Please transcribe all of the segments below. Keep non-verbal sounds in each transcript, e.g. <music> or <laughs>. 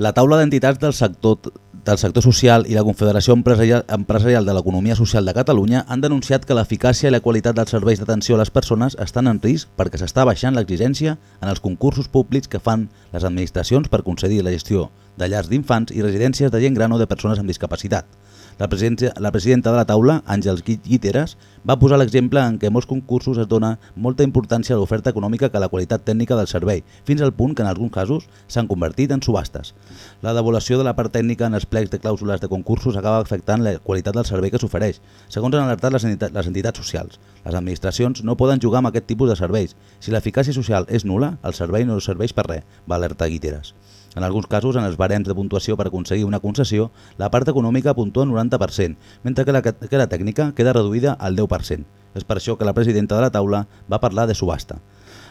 La taula d'entitats del sector del sector social i la Confederació Empresarial, de l'Economia Social de Catalunya han denunciat que l'eficàcia i la qualitat dels serveis d'atenció a les persones estan en risc perquè s'està baixant l'exigència en els concursos públics que fan les administracions per concedir la gestió de llars d'infants i residències de gent gran o de persones amb discapacitat. La presidenta, la presidenta de la taula, Àngels Guiteres, va posar l'exemple en què molts concursos es dona molta importància a l'oferta econòmica que a la qualitat tècnica del servei, fins al punt que en alguns casos s'han convertit en subhastes. La devolució de la part tècnica en els plecs de clàusules de concursos acaba afectant la qualitat del servei que s'ofereix, segons han alertat les entitats, les entitats socials. Les administracions no poden jugar amb aquest tipus de serveis. Si l'eficàcia social és nula, el servei no serveix per res, va alertar Guiteres. En alguns casos, en els barems de puntuació per aconseguir una concessió, la part econòmica puntua 90%, mentre que la, que la tècnica queda reduïda al 10%. És per això que la presidenta de la taula va parlar de subhasta.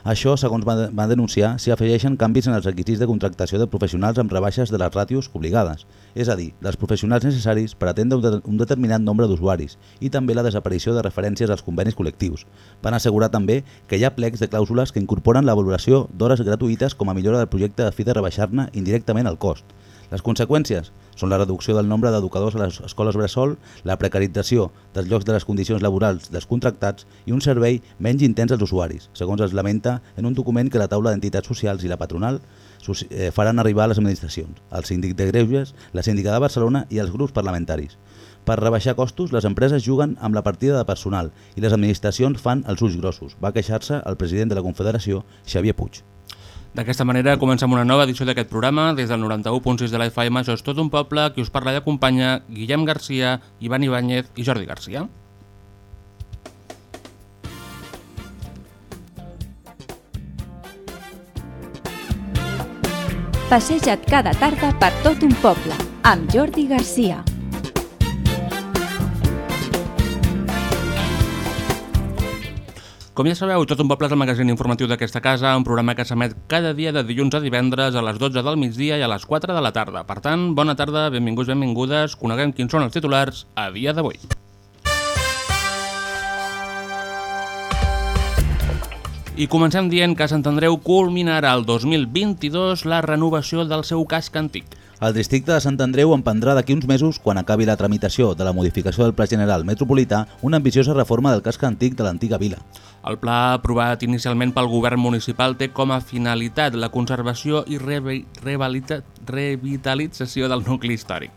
Això, segons va denunciar, s'hi afegeixen canvis en els requisits de contractació de professionals amb rebaixes de les ràtios obligades, és a dir, dels professionals necessaris per atendre un determinat nombre d'usuaris i també la desaparició de referències als convenis col·lectius. Van assegurar també que hi ha plecs de clàusules que incorporen la valoració d'hores gratuïtes com a millora del projecte a fi de rebaixar-ne indirectament el cost. Les conseqüències són la reducció del nombre d'educadors a les escoles bressol, la precarització dels llocs de les condicions laborals dels contractats i un servei menys intens als usuaris, segons es lamenta en un document que la taula d'entitats socials i la patronal eh, faran arribar a les administracions, el síndic de Greuges, la síndica de Barcelona i els grups parlamentaris. Per rebaixar costos, les empreses juguen amb la partida de personal i les administracions fan els ulls grossos, va queixar-se el president de la Confederació, Xavier Puig. D'aquesta manera comencem una nova edició d'aquest programa des del 91.6 de la FM. Això és tot un poble, qui us parla i acompanya Guillem Garcia, Ivan Ibáñez i Jordi Garcia. Passeja't cada tarda per tot un poble amb Jordi Garcia. Com ja sabeu, Tot un poble és el magazín informatiu d'aquesta casa, un programa que s'emet cada dia de dilluns a divendres a les 12 del migdia i a les 4 de la tarda. Per tant, bona tarda, benvinguts, benvingudes, coneguem quins són els titulars a dia d'avui. I comencem dient que Sant Andreu culminarà el 2022 la renovació del seu casc antic. El districte de Sant Andreu emprendrà d'aquí uns mesos, quan acabi la tramitació de la modificació del Pla General Metropolità, una ambiciosa reforma del casc antic de l'antiga vila. El pla aprovat inicialment pel govern municipal té com a finalitat la conservació i revitalització del nucli històric.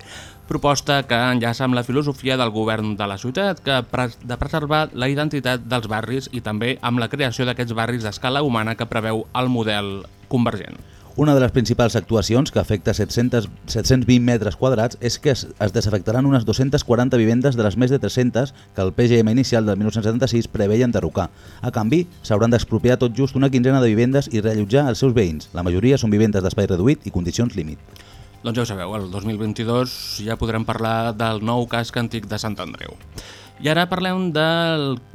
Proposta que enllaça amb la filosofia del govern de la ciutat que de preservar la identitat dels barris i també amb la creació d'aquests barris d'escala humana que preveu el model convergent. Una de les principals actuacions que afecta 700, 720 metres quadrats és que es, es desafectaran unes 240 vivendes de les més de 300 que el PGM inicial del 1976 preveia enderrocar. A canvi, s'hauran d'expropiar tot just una quinzena de vivendes i reallotjar els seus veïns. La majoria són vivendes d'espai reduït i condicions límit. Doncs ja ho sabeu, el 2022 ja podrem parlar del nou casc antic de Sant Andreu. I ara parlem de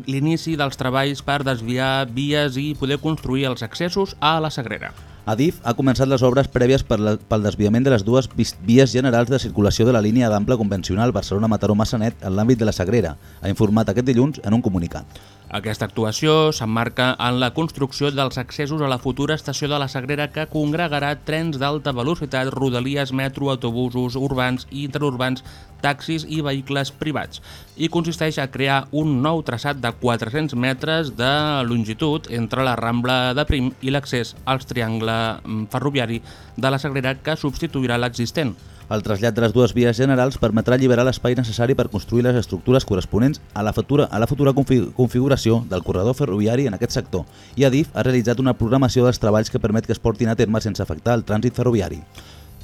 l'inici dels treballs per desviar vies i poder construir els accessos a la Sagrera. Adif ha començat les obres prèvies per la, pel desviament de les dues vies generals de circulació de la línia d'ample convencional Barcelona-Mataró-Massanet en l'àmbit de la Sagrera, ha informat aquest dilluns en un comunicat. Aquesta actuació s'emmarca en la construcció dels accessos a la futura estació de la Sagrera que congregarà trens d'alta velocitat, rodalies, metro, autobusos urbans i interurbans, taxis i vehicles privats i consisteix a crear un nou traçat de 400 metres de longitud entre la Rambla de Prim i l'accés als triangle mm, ferroviari de la Sagrera que substituirà l'existent. El trasllat de les dues vies generals permetrà alliberar l'espai necessari per construir les estructures corresponents a la futura, a la futura configuració del corredor ferroviari en aquest sector i Adif ha realitzat una programació dels treballs que permet que es portin a terme sense afectar el trànsit ferroviari.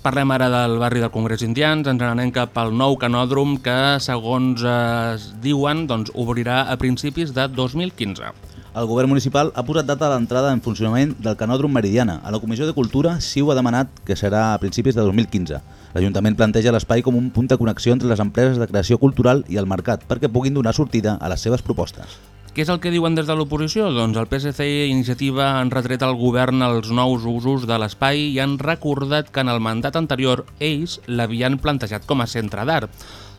Parlem ara del barri del Congrés Indians, ens n'anem cap al nou canòdrom que, segons es diuen, doncs, obrirà a principis de 2015. El govern municipal ha posat data a l'entrada en funcionament del canòdrom Meridiana. A la Comissió de Cultura, CiU ha demanat que serà a principis de 2015. L'Ajuntament planteja l'espai com un punt de connexió entre les empreses de creació cultural i el mercat perquè puguin donar sortida a les seves propostes. Què és el que diuen des de l'oposició? Doncs el PSC i Iniciativa han retret al govern els nous usos de l'espai i han recordat que en el mandat anterior ells l'havien plantejat com a centre d'art.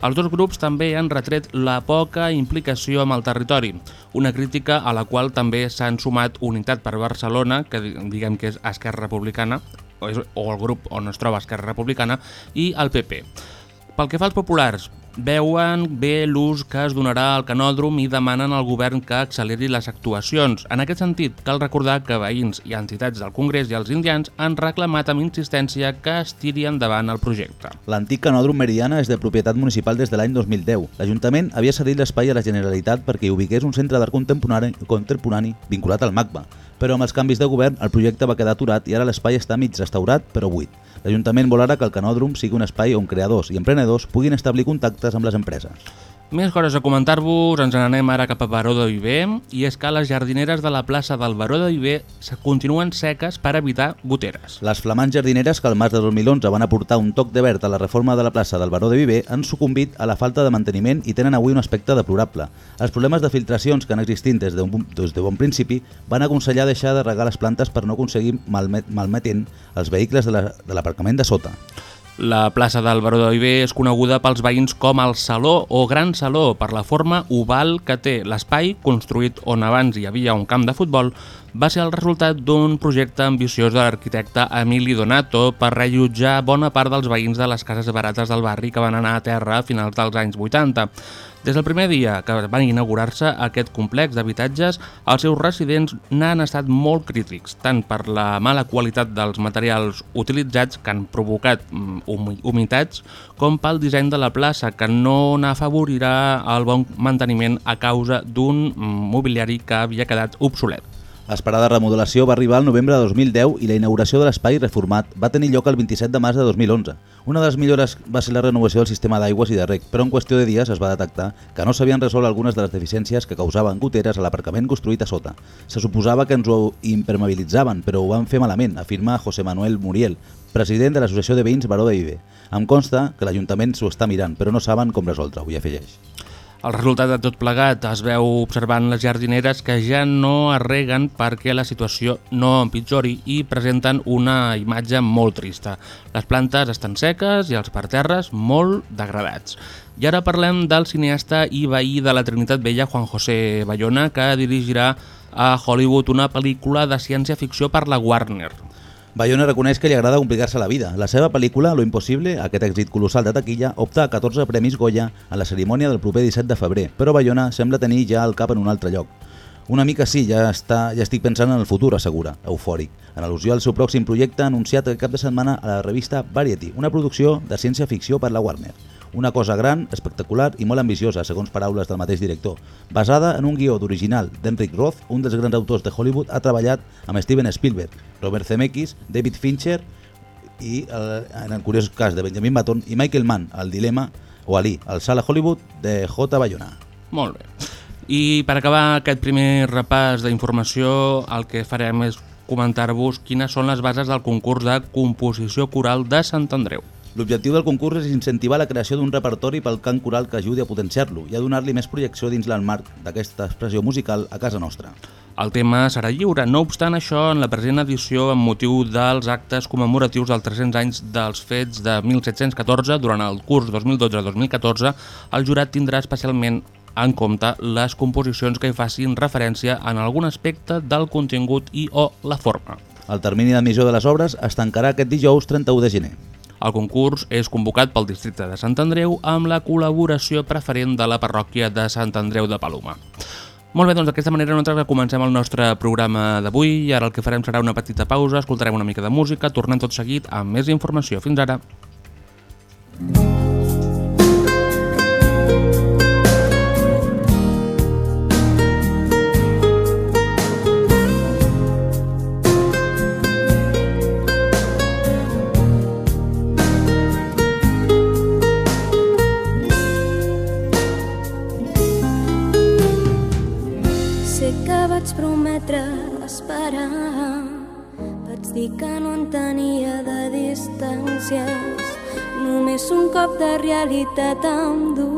Els dos grups també han retret la poca implicació amb el territori, una crítica a la qual també s'han sumat Unitat per Barcelona, que diguem que és Esquerra Republicana, o, el grup on es troba Esquerra Republicana, i el PP. Pel que fa als populars, veuen bé l'ús que es donarà al canòdrom i demanen al govern que acceleri les actuacions. En aquest sentit, cal recordar que veïns i entitats del Congrés i els indians han reclamat amb insistència que es tiri endavant el projecte. L'antic canòdrom Meridiana és de propietat municipal des de l'any 2010. L'Ajuntament havia cedit l'espai a la Generalitat perquè hi ubiqués un centre d'art contemporani, contemporani vinculat al MACBA, però amb els canvis de govern el projecte va quedar aturat i ara l'espai està mig restaurat però buit. L'Ajuntament vol ara que el canòdrom sigui un espai on creadors i emprenedors puguin establir contactes amb les empreses. Més coses a comentar-vos, ens n'anem ara cap a Baró de Viver, i és que les jardineres de la plaça del Baró de Viver se continuen seques per evitar goteres. Les flamants jardineres que al març de 2011 van aportar un toc de verd a la reforma de la plaça del Baró de Viver han sucumbit a la falta de manteniment i tenen avui un aspecte deplorable. Els problemes de filtracions que han existit des de, un, des de bon principi van aconsellar deixar de regar les plantes per no aconseguir malmet, malmetent els vehicles de l'aparcament la, de, de sota. La plaça del Baró de Viver és coneguda pels veïns com el Saló o Gran Saló per la forma oval que té l'espai, construït on abans hi havia un camp de futbol, va ser el resultat d'un projecte ambiciós de l'arquitecte Emili Donato per rellotjar bona part dels veïns de les cases barates del barri que van anar a terra a finals dels anys 80. Des del primer dia que van inaugurar-se aquest complex d'habitatges, els seus residents n'han estat molt crítics, tant per la mala qualitat dels materials utilitzats que han provocat mm, humitats, com pel disseny de la plaça, que no n'afavorirà el bon manteniment a causa d'un mm, mobiliari que havia quedat obsolet. L'esperada remodelació va arribar al novembre de 2010 i la inauguració de l'espai reformat va tenir lloc el 27 de març de 2011. Una de les millores va ser la renovació del sistema d'aigües i de rec, però en qüestió de dies es va detectar que no s'havien resolt algunes de les deficiències que causaven goteres a l'aparcament construït a sota. Se suposava que ens ho impermeabilitzaven, però ho van fer malament, afirma José Manuel Muriel, president de l'Associació de Veïns Baró de Viver. Em consta que l'Ajuntament s'ho està mirant, però no saben com resoldre-ho, i afegeix. El resultat de tot plegat es veu observant les jardineres que ja no arreguen perquè la situació no empitjori i presenten una imatge molt trista. Les plantes estan seques i els parterres molt degradats. I ara parlem del cineasta i veí de la Trinitat Vella, Juan José Bayona, que dirigirà a Hollywood una pel·lícula de ciència-ficció per la Warner. Bayona reconeix que li agrada complicar-se la vida. La seva pel·lícula, Lo Impossible, aquest èxit colossal de taquilla, opta a 14 premis Goya en la cerimònia del proper 17 de febrer, però Bayona sembla tenir ja el cap en un altre lloc. Una mica sí, ja, està, ja estic pensant en el futur, assegura, eufòric, en al·lusió al seu pròxim projecte anunciat el cap de setmana a la revista Variety, una producció de ciència-ficció per la Warner. Una cosa gran, espectacular i molt ambiciosa, segons paraules del mateix director. Basada en un guió d'original d'Enric Roth, un dels grans autors de Hollywood, ha treballat amb Steven Spielberg, Robert Zemeckis, David Fincher i, el, en el curiós cas de Benjamin Button, i Michael Mann, el dilema, o Ali, el Sala Hollywood de J. Bayona. Molt bé. I per acabar aquest primer repàs d'informació, el que farem és comentar-vos quines són les bases del concurs de composició coral de Sant Andreu. L'objectiu del concurs és incentivar la creació d'un repertori pel cant coral que ajudi a potenciar-lo i a donar-li més projecció dins l'marc d'aquesta expressió musical a casa nostra. El tema serà lliure. No obstant això, en la present edició, amb motiu dels actes commemoratius dels 300 anys dels fets de 1714, durant el curs 2012-2014, el jurat tindrà especialment en compte les composicions que hi facin referència en algun aspecte del contingut i o la forma. El termini d'admissió de les obres es tancarà aquest dijous 31 de gener. El concurs és convocat pel districte de Sant Andreu amb la col·laboració preferent de la parròquia de Sant Andreu de Paloma. Molt bé, doncs d'aquesta manera nosaltres comencem el nostre programa d'avui i ara el que farem serà una petita pausa, escoltarem una mica de música, tornem tot seguit amb més informació. Fins ara! Mm vaig prometre esperar. Vaig dir que no en tenia de distàncies, només un cop de realitat em du.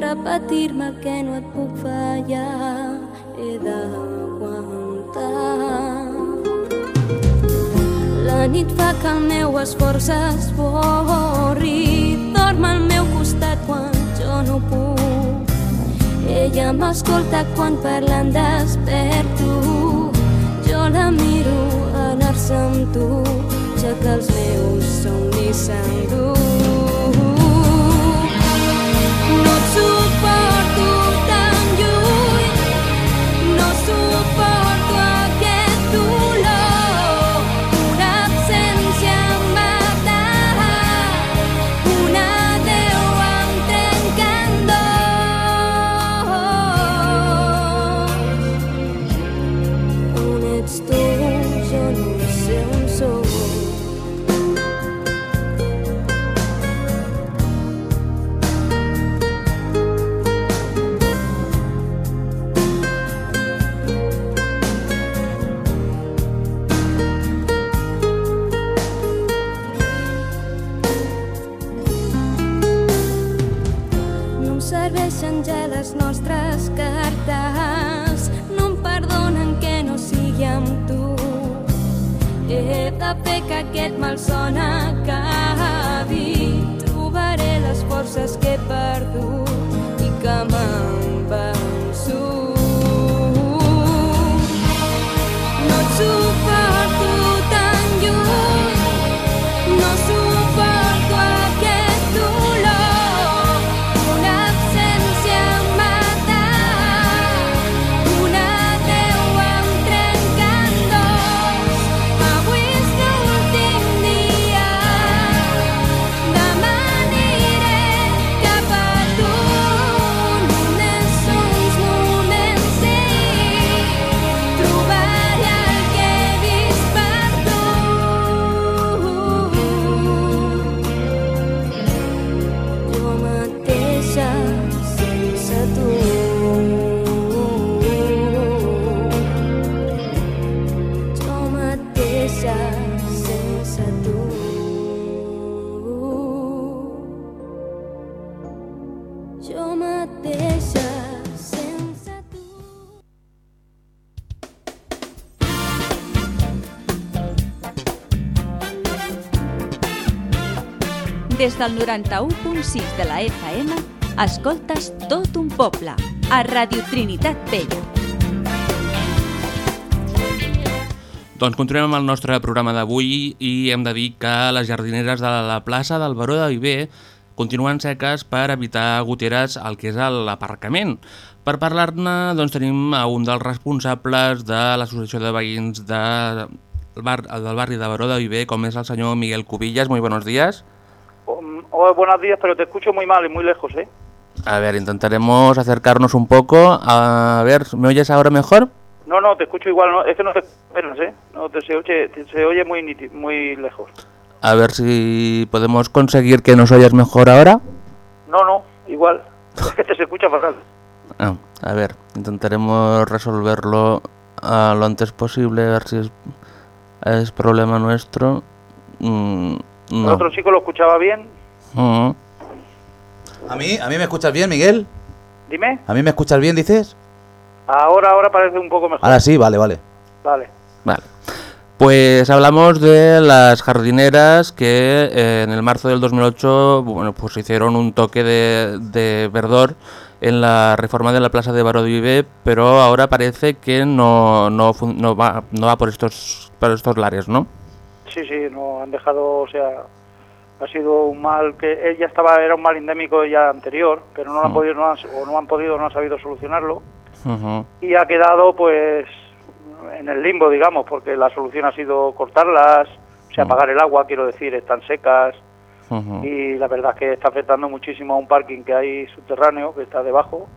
Repetir-me que no et puc fallar, he d'aguantar. La nit fa que el meu esforç es borri, dorm al meu costat quan jo no puc ella m'escolta quan parlen desperto. Jo la miro anar-se amb tu, ja que els meus somnis s'han que aquest malson acabi, trobaré les forces que he perdut Del 91.6 de la FM, escoltes tot un poble, a Radio Trinitat Vella. Doncs continuem amb el nostre programa d'avui i hem de dir que les jardineres de la plaça del Baró de Viver continuen seques per evitar goteres al que és l'aparcament. Per parlar-ne doncs, tenim a un dels responsables de l'Associació de Veïns de, bar, del barri de Baró de Viver, com és el senyor Miguel Cubillas. Muy buenos días. Buenos días, pero te escucho muy mal y muy lejos, ¿eh? A ver, intentaremos acercarnos un poco. A ver, ¿me oyes ahora mejor? No, no, te escucho igual, no, es que no te apenas, ¿eh? No, te, se, oye, te- se oye muy, muy lejos. A ver si podemos conseguir que nos oyas mejor ahora. No, no, igual. <laughs> Es que te se escucha fatal. Ah, a ver, intentaremos resolverlo lo antes posible, a ver si es, es problema nuestro. Mm, El no. otro chico lo escuchaba bien. Mm. ¿A mí? ¿A mí me escuchas bien, Miguel? Dime. ¿A mí me escuchas bien, dices? Ahora, ahora parece un poco mejor. Ahora sí, vale, vale. Vale. Vale. Pues hablamos de las jardineras que eh, en el marzo del 2008 bueno, pues hicieron un toque de, de verdor en la reforma de la plaza de Baró de Viver, pero ahora parece que no, no, no va, no va por estos, por estos lares, ¿no? Sí, sí, no han dejado, o sea, ha sido un mal que él ya estaba, era un mal endémico ya anterior, pero no lo han Mm. podido, no han- o no han podido, no han sabido solucionarlo. Y ha quedado pues en el limbo, digamos, porque la solución ha sido cortarlas, o sea, Mm. apagar el agua, quiero decir, están secas y la verdad es que está afectando muchísimo a un parking que hay subterráneo, que está debajo,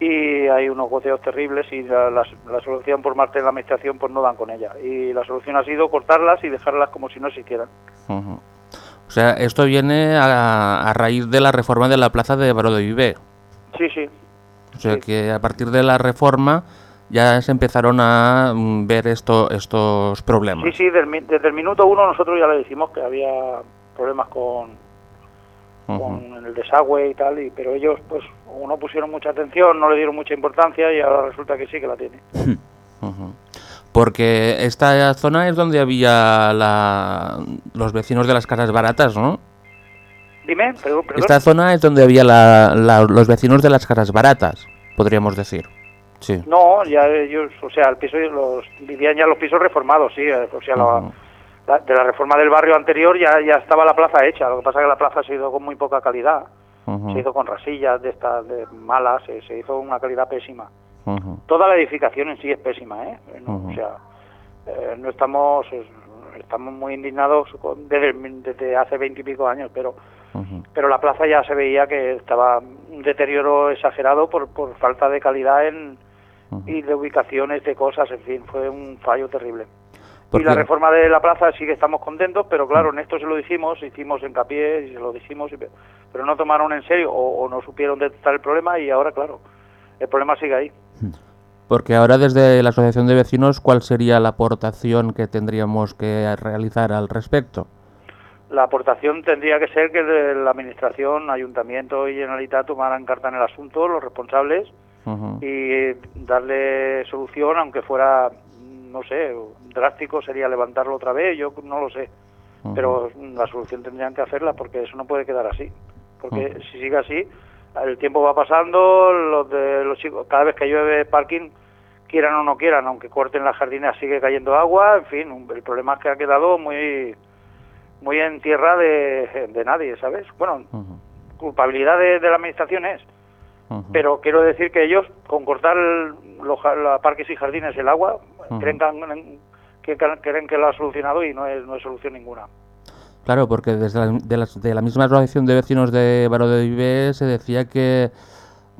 y hay unos goteos terribles y la, la- la solución por parte de la administración pues no dan con ella. Y la solución ha sido cortarlas y dejarlas como si no existieran. O sea, esto viene a, a raíz de la reforma de la plaza de Baró de Viver. Sí, sí, O sea Sí. que a partir de la reforma ya se empezaron a mm, ver esto, estos problemas. Sí, sí, del desde el minuto uno nosotros ya le dijimos que había problemas con, con el desagüe y tal, y, pero ellos pues o no pusieron mucha atención, no le dieron mucha importancia y ahora resulta que sí que la tiene. Ujú. Porque esta zona es donde había la- los vecinos de las casas baratas, ¿no? Dime, pero, perdón. Esta zona es donde había la- la- los vecinos de las casas baratas, podríamos decir. Sí. No, ya ellos, o sea, el piso, los, vivían ya los pisos reformados, sí, eh, o sea, la- de la reforma del barrio anterior ya, ya estaba la plaza hecha, lo que pasa es que la plaza se hizo con muy poca calidad, se hizo con rasillas de estas de malas, se, se hizo una calidad pésima. Toda la edificación en sí es pésima, ¿eh? No. O sea, eh, no estamos, es- estamos muy indignados con- desde, desde hace veintipico años, pero pero la plaza ya se veía que estaba un deterioro exagerado por, por falta de calidad en, y de ubicaciones de cosas, en fin, fue un fallo terrible. ¿Por Y la reforma de la plaza sí que estamos contentos, pero claro, en esto se lo dijimos, hicimos hincapié y se lo dijimos, pero no tomaron en serio o, o no supieron detectar el problema y ahora, claro, el problema sigue ahí. Porque ahora desde la Asociación de Vecinos, ¿cuál sería la aportación que tendríamos que realizar al respecto? La aportación tendría que ser que la Administración, Ayuntamiento y Generalitat tomaran carta en el asunto, los responsables, y darle solución, aunque fuera, no sé, drástico sería levantarlo otra vez, yo no lo sé. Pero la solución tendrían que hacerla porque eso no puede quedar así. Porque si sigue así, el tiempo va pasando, los de los chicos, cada vez que llueve parking, quieran o no quieran, aunque corten las jardinas sigue cayendo agua, en fin, un- el problema es que ha quedado muy muy en tierra de, de nadie, ¿sabes? Bueno, culpabilidad de, de la administración es, pero quiero decir que ellos, con cortar el- los parques y jardines el agua, creen, que, han- que, creen que lo ha solucionado y no es, no es solución ninguna. Claro, porque desde la, de, las- de la misma asociación de vecinos de Baró de Viver se decía que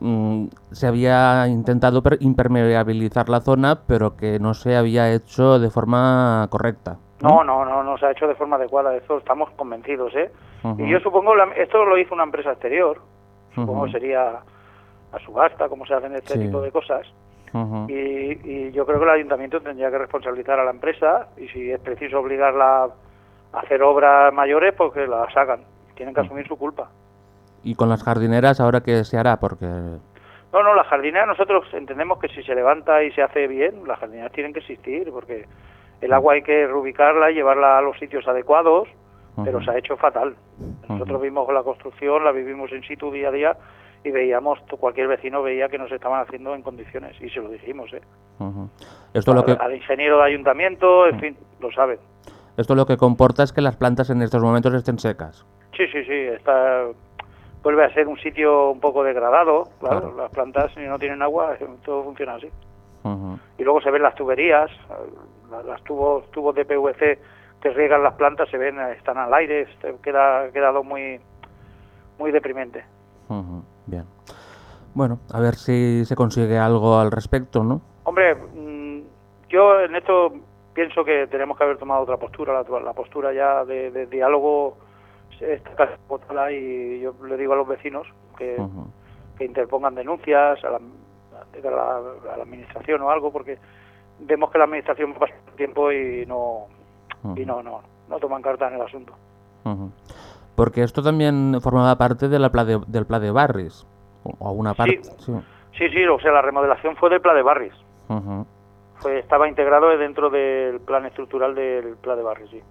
mm, se había intentado per- impermeabilizar la zona, pero que no se había hecho de forma correcta. No, no, no, no se ha hecho de forma adecuada, de eso estamos convencidos, ¿eh? Y yo supongo, la- esto lo hizo una empresa exterior, supongo que sería a subasta, como se hacen este Sí. tipo de cosas. Y, y yo creo que el ayuntamiento tendría que responsabilizar a la empresa y si es preciso obligarla hacer obras mayores, pues que las hagan. Tienen que asumir su culpa. Y con las jardineras, ¿ahora qué se hará? Porque... No, no, las jardineras nosotros entendemos que si se levanta y se hace bien, las jardineras tienen que existir porque el agua hay que reubicarla y llevarla a los sitios adecuados, pero se ha hecho fatal. Nosotros vimos la construcción, la vivimos in situ día a día y veíamos, cualquier vecino veía que no se estaban haciendo en condiciones y se lo dijimos, ¿eh? Esto lo que... al ingeniero de ayuntamiento, en fin, lo saben. Esto lo que comporta es que las plantas en estos momentos estén secas. Sí, sí, sí, está, vuelve a ser un sitio un poco degradado, claro, Claro. las plantas si no tienen agua, todo funciona así. Y luego se ven las tuberías, la- las tubos, tubos de PVC que riegan las plantas, se ven, están al aire, este, queda quedado muy, muy deprimente. Bien. Bueno, a ver si se consigue algo al respecto, ¿no? Hombre, mm, yo en esto pienso que tenemos que haber tomado otra postura, la, la postura ya de, de diálogo está y yo le digo a los vecinos que, interpongan denuncias a la, a la- a la administración o algo porque vemos que la administración pasa el tiempo y no y no no no toman carta en el asunto. Porque esto también formaba parte de la pla de- del Pla de Barris. O o alguna parte. Sí. Sí, sí, o sea, la remodelación fue del Pla de Barris. Fue, estaba integrado dentro del plan estructural del Pla de Barris, sí.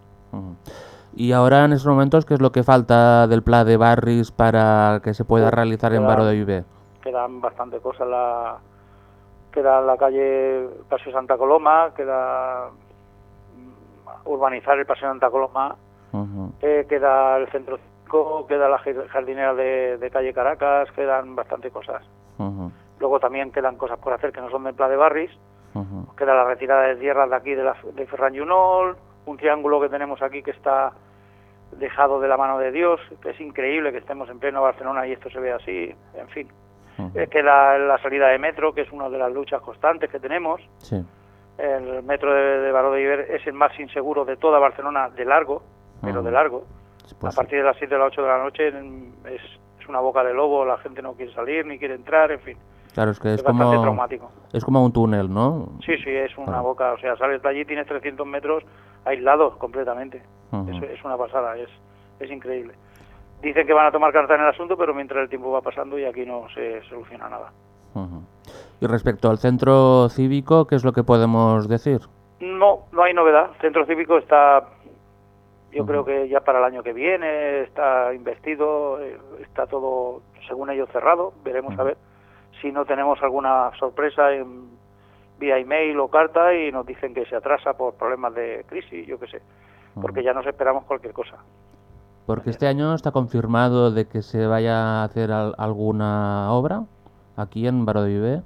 Y ahora en estos momentos, ¿qué es lo que falta del Pla de Barris para que se pueda realizar en Baró de Viver? quedan bastante cosas la queda la calle Paseo Santa Coloma queda mm, urbanizar el Paseo Santa Coloma eh, queda el centro queda la jard- jardinera de, de calle Caracas quedan bastante cosas luego también quedan cosas por hacer que no son del Pla de Barris Queda la retirada de tierras de aquí de, la, de Ferran Junol, un triángulo que tenemos aquí que está dejado de la mano de Dios, que es increíble que estemos en pleno Barcelona y esto se ve así, en fin. Ujú. Eh, queda la salida de metro, que es una de las luchas constantes que tenemos. Sí. El metro de, de Baró de Iber es el más inseguro de toda Barcelona de largo, pero de largo. Pues a partir de las 7 o las 8 de la noche es, es una boca de lobo, la gente no quiere salir ni quiere entrar, en fin. Claro, es que es, como, traumático. es como un túnel, ¿no? Sí, sí, es una Claro. boca, o sea, sales de allí, tienes 300 metros aislados completamente. Ujú. es, es una pasada, es, es increíble. Dicen que van a tomar carta en el asunto, pero mientras el tiempo va pasando y aquí no se soluciona nada. Y respecto al centro cívico, ¿qué es lo que podemos decir? No, no hay novedad. El centro cívico está, yo creo que ya para el año que viene, está investido, eh, está todo, según ellos, cerrado. Veremos a ver si no tenemos alguna sorpresa en, vía email o carta y nos dicen que se atrasa por problemas de crisis, yo qué sé, porque ya nos esperamos cualquier cosa. Porque este año está confirmado de que se vaya a hacer al- alguna obra aquí en Viver.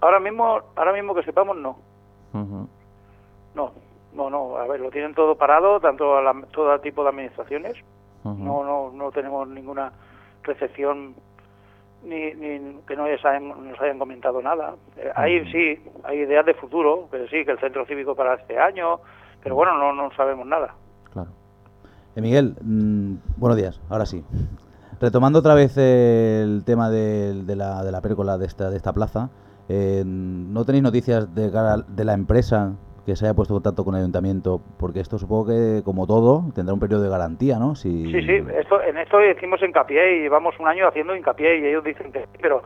Ahora mismo, ahora mismo que sepamos, no. No, no, no. A ver, lo tienen todo parado, tanto a la- todo tipo de administraciones. No, no, no tenemos ninguna recepción ni, ni que no les hayan, nos hayan comentado nada. Eh, hay sí, hay ideas de futuro, que sí, que el centro cívico para este año, pero bueno, no, no sabemos nada. Claro. Eh, Miguel, mm, buenos días, ahora sí. Retomando otra vez el tema de, de la, de la pérgola de esta, de esta plaza, eh, ¿no tenéis noticias de, de la empresa que se haya puesto en contacto con el ayuntamiento? Porque esto supongo que, como todo, tendrá un periodo de garantía, ¿no? Si... Sí, sí, esto, en esto hicimos hincapié y llevamos un año haciendo hincapié y ellos dicen que sí, pero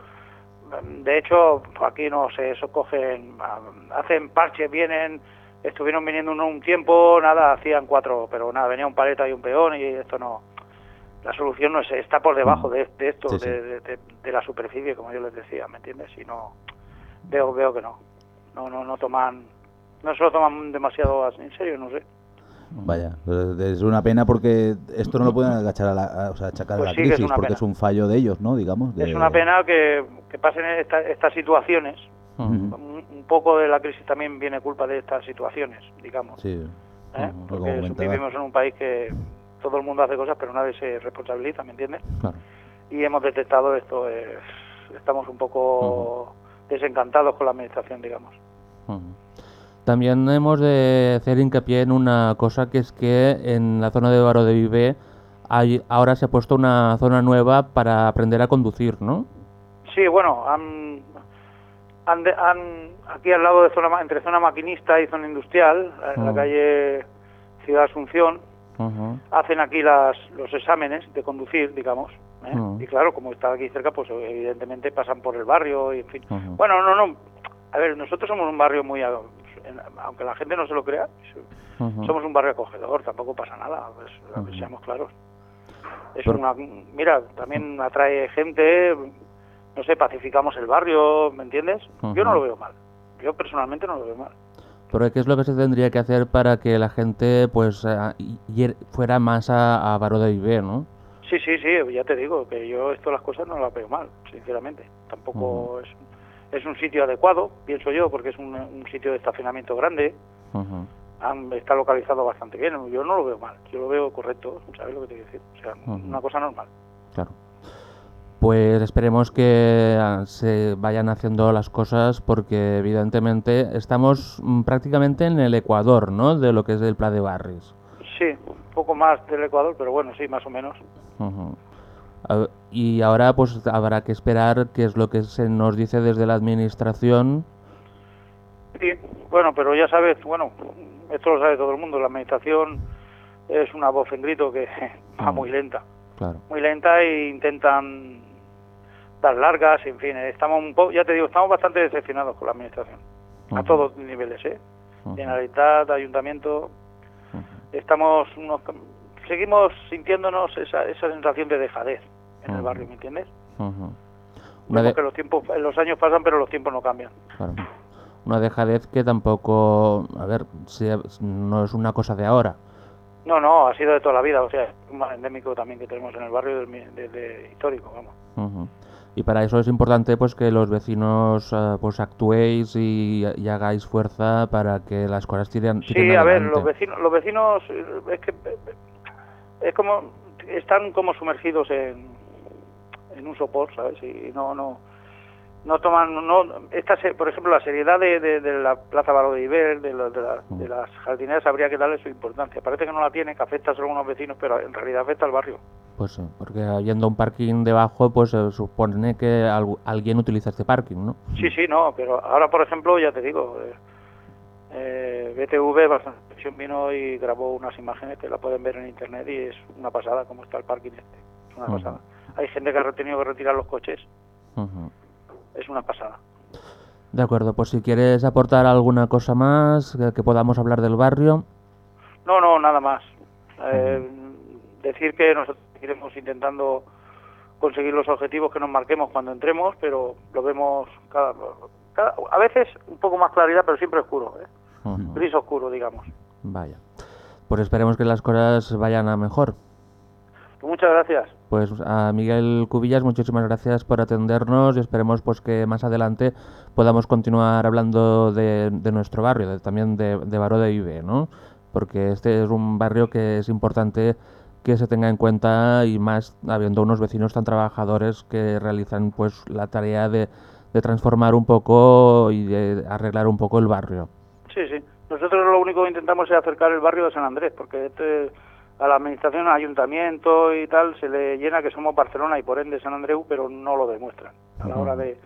mm, de hecho aquí no sé, eso cogen, ah, hacen parches, vienen, estuvieron viniendo un, un tiempo, nada, hacían cuatro, pero nada, venía un paleta y un peón y esto no, la solución no es, está por debajo de, de esto, Sí, de- de- de la superficie, como yo les decía, ¿me entiendes? Y no, veo, veo que no, no, no, no toman, no se lo toman demasiado en serio, no sé. Vaya, pues es una pena porque esto no lo pueden agachar a la, a- o sea, achacar Pues a la sí que es crisis porque pena. es un fallo de ellos, ¿no? Digamos. de- Es una pena que, que pasen esta- estas situaciones, un, un poco de la crisis también viene culpa de estas situaciones, digamos. Sí. ¿eh? Porque vivimos en un país que todo el mundo hace cosas, pero nadie se responsabiliza, ¿me entiendes? Claro. Y hemos detectado esto, eh, estamos un poco desencantados con la administración, digamos. También hemos de hacer hincapié en una cosa que es que en la zona de Baró de Viver hay, ahora se ha puesto una zona nueva para aprender a conducir, ¿no? Sí, bueno, han, han, han- aquí al lado de zona, entre zona maquinista y zona industrial, en la Mm. calle Ciudad Asunción, hacen aquí las, los exámenes de conducir, digamos. ¿eh? Mm. Y claro, como está aquí cerca, pues evidentemente pasan por el barrio y en fin. Bueno, no, no. A ver, nosotros somos un barrio muy, aunque la gente no se lo crea, somos un barrio acogedor, tampoco pasa nada, pues, Ujú. seamos claros. Es Pero- una, mira, también atrae gente, no sé, pacificamos el barrio, ¿me entiendes? Yo no lo veo mal. Yo personalmente no lo veo mal. Pero ¿qué es lo que se tendría que hacer para que la gente pues eh, ir- fuera más a, a Baró de Viver, ¿no? Sí, sí, sí, ya te digo que yo esto las cosas no las veo mal, sinceramente. Tampoco es, es un sitio adecuado, pienso yo, porque es un, un sitio de estacionamiento grande, han- está localizado bastante bien. Yo no lo veo mal, yo lo veo correcto, ¿sabes lo que te quiero decir? O sea, una cosa normal. Claro. Pues esperemos que ah, se vayan haciendo las cosas porque evidentemente estamos mm, prácticamente en el ecuador, ¿no? De lo que es el Pla de Barris. Sí, un poco más del Ecuador, pero bueno, sí, más o menos. A- Y ahora pues habrá que esperar qué es lo que se nos dice desde la administración. Sí, bueno, pero ya sabes, bueno, esto lo sabe todo el mundo, la administración es una voz en grito que <laughs> va Mm. muy lenta. Claro. muy lenta e intentan dar largas, en fin, estamos un poco, ya te digo, estamos bastante decepcionados con la administración, a todos niveles, ¿eh? Ujú. Generalitat, ayuntamiento, estamos, unos, seguimos sintiéndonos esa, esa sensación de dejadez en el barrio, ¿me entiendes? Una, de- que los tiempos, los años pasan, pero los tiempos no cambian. claro. Una dejadez que tampoco, a ver, se- no es una cosa de ahora. No, no, ha sido de toda la vida, o sea, es un mal endémico también que tenemos en el barrio mi- desde histórico, vamos. Ujú. Y para eso es importante pues que los vecinos ah, pues actuéis y, y hagáis fuerza para que las cosas tiren, tiren Sí, a ver, adelante. los vecinos, los vecinos eh, es que eh, es como están como sumergidos en, en un sopor, ¿sabes? Y no no no toman no esta por ejemplo la seriedad de, de- de la Plaza Baró de Iber, de, la- de, la- de las jardineras habría que darle su importancia. Parece que no la tiene, que afecta solo a unos vecinos, pero en realidad afecta al barrio. Pues sí, porque habiendo un parking debajo, pues se supone que algu- alguien utiliza este parking, ¿no? Sí, sí, no, pero ahora, por ejemplo, ya te digo, eh, eh, BTV, bastante vino y grabó unas imágenes que la pueden ver en internet y es una pasada cómo está el parking este. Es una Ujú. pasada. Hay gente que ha tenido que retirar los coches. Es una pasada. De acuerdo, pues si quieres aportar alguna cosa más, que, que podamos hablar del barrio. No, no, nada más. Eh, Decir que nosotros iremos intentando conseguir los objetivos que nos marquemos cuando entremos, pero lo vemos cada, cada- a veces un poco más claridad, pero siempre oscuro, ¿eh? Gris oscuro, digamos. Vaya. Pues esperemos que las cosas vayan a mejor. Muchas gracias. Pues a Miguel Cubillas, muchísimas gracias por atendernos y esperemos pues que más adelante podamos continuar hablando de, de nuestro barrio, de- también de, de Baró de Vive, ¿no? Porque este es un barrio que es importante que se tenga en cuenta y más habiendo unos vecinos tan trabajadores que realizan pues la tarea de, de transformar un poco y de arreglar un poco el barrio. Sí, sí. Nosotros lo único que intentamos es acercar el barrio de San Andrés, porque este, a la administración, al ayuntamiento y tal, se le llena que somos Barcelona y por ende San Andreu, pero no lo demuestran a la Ujú. hora de,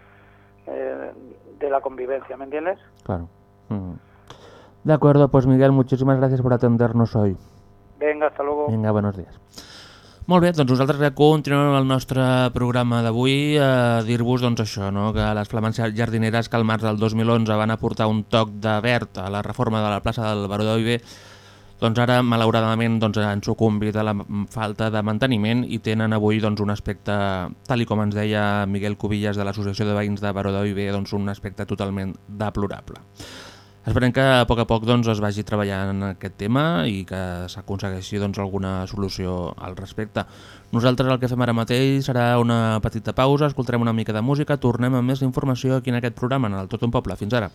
eh, de la convivencia, ¿me entiendes? Claro. Mm. De acuerdo, pues Miguel, muchísimas gracias por atendernos hoy. Venga, hasta luego. Vinga, buenos dies. Molt bé, doncs nosaltres ja continuem el nostre programa d'avui a dir-vos doncs això, no? que les flamants jardineres que al març del 2011 van aportar un toc de verd a la reforma de la plaça del Baró d'Oive doncs ara malauradament doncs, han sucumbit a la falta de manteniment i tenen avui doncs, un aspecte, tal i com ens deia Miguel Cubillas de l'Associació de Veïns de Baró d'Oive, doncs, un aspecte totalment deplorable. Esperem que a poc a poc doncs, es vagi treballant en aquest tema i que s'aconsegueixi doncs, alguna solució al respecte. Nosaltres el que fem ara mateix serà una petita pausa, escoltarem una mica de música, tornem amb més informació aquí en aquest programa, en el Tot un Poble. Fins ara.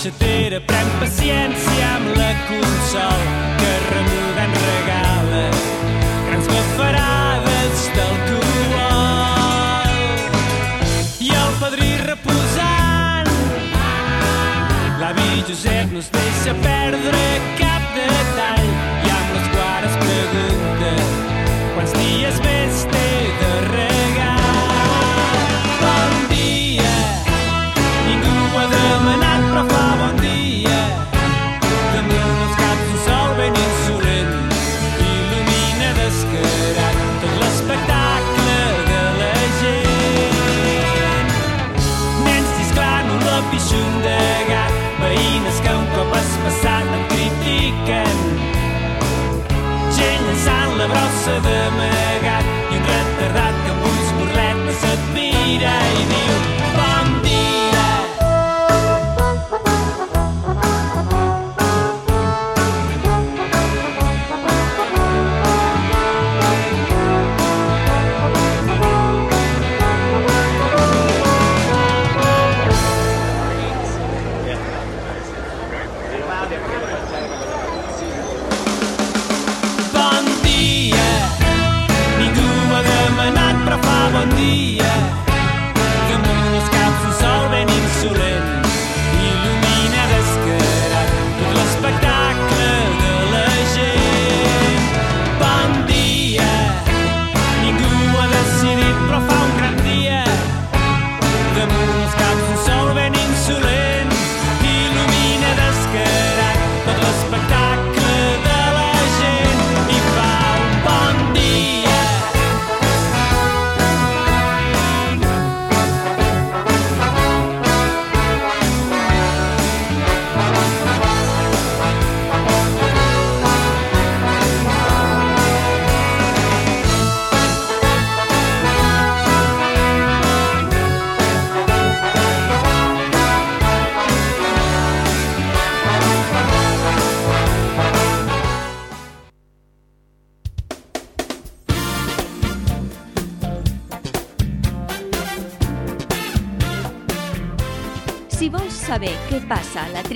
La peixatera pren paciència amb la consol que remugant regala grans bafarades d'alcohol i el padrí reposant l'avi Josep no es deixa perdre cap detall i amb les quares pregunta quants dies més té la